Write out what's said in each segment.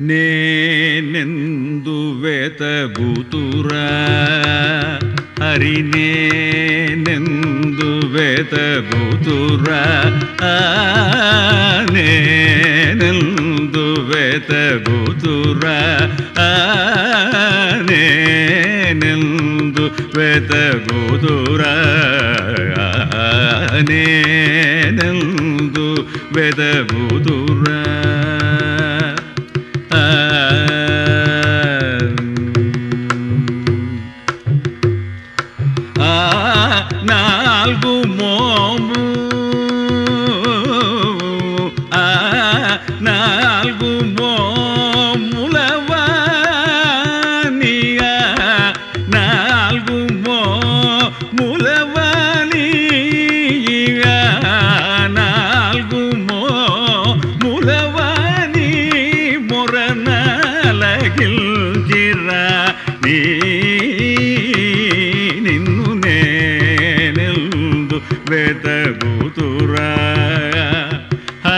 ನೇನೆಂದು ವೇತಭೂತುರ ಹರಿನೇನೆಂದು ವೇತಭೂತುರ ನೇನೆಂದು ವೇತಭೂತುರ ನೇನೆಂದು ವೇತಭೂತುರ ನೇನೆಂದು ವೇದಭೂತುರ நான்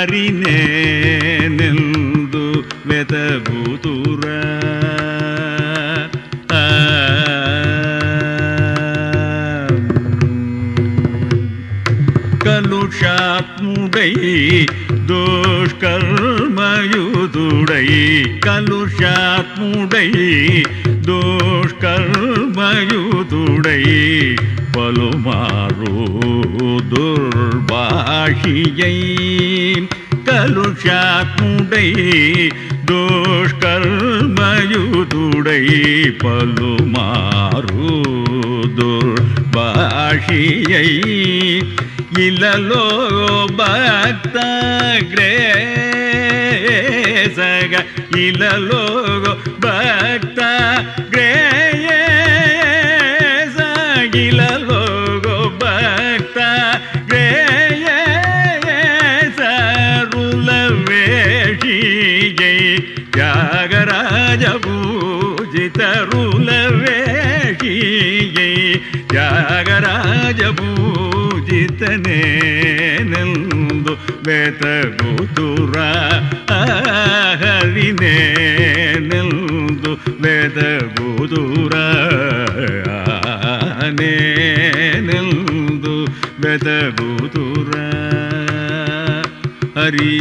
ಅರಿನೆಂದು ವೆದಬುದುರ ಕಲುಷಾತ್ಮುಡೈ ದೋಷ್ಕರ್ಮಯುದುಡೈ ಕಲುಷಾತ್ಮುಡೈ தோஷ்கர்மயுதுடை பலுமாறோ துர்பாஷியை கலுஷாக்குடை தோஷ்கர்மயுதுடை பலுமாறு துர்பாஷியை இலலோ பக்த கிரேசக இலலோ பக்த ಜಯ ತ್ಯಾಗರಾಜ ಭೂಜಿತರುಲವೇ ಜೈ ತ್ಯಾಗರಾಜ ಭೂಜಿತನೇ ನಂದು ವೇತಗುತುರ ಹರಿನೇ ನಂದು ವೇದಗುದುರ ನೇ ನಂದು ವೇದಗುದುರ ಹರಿ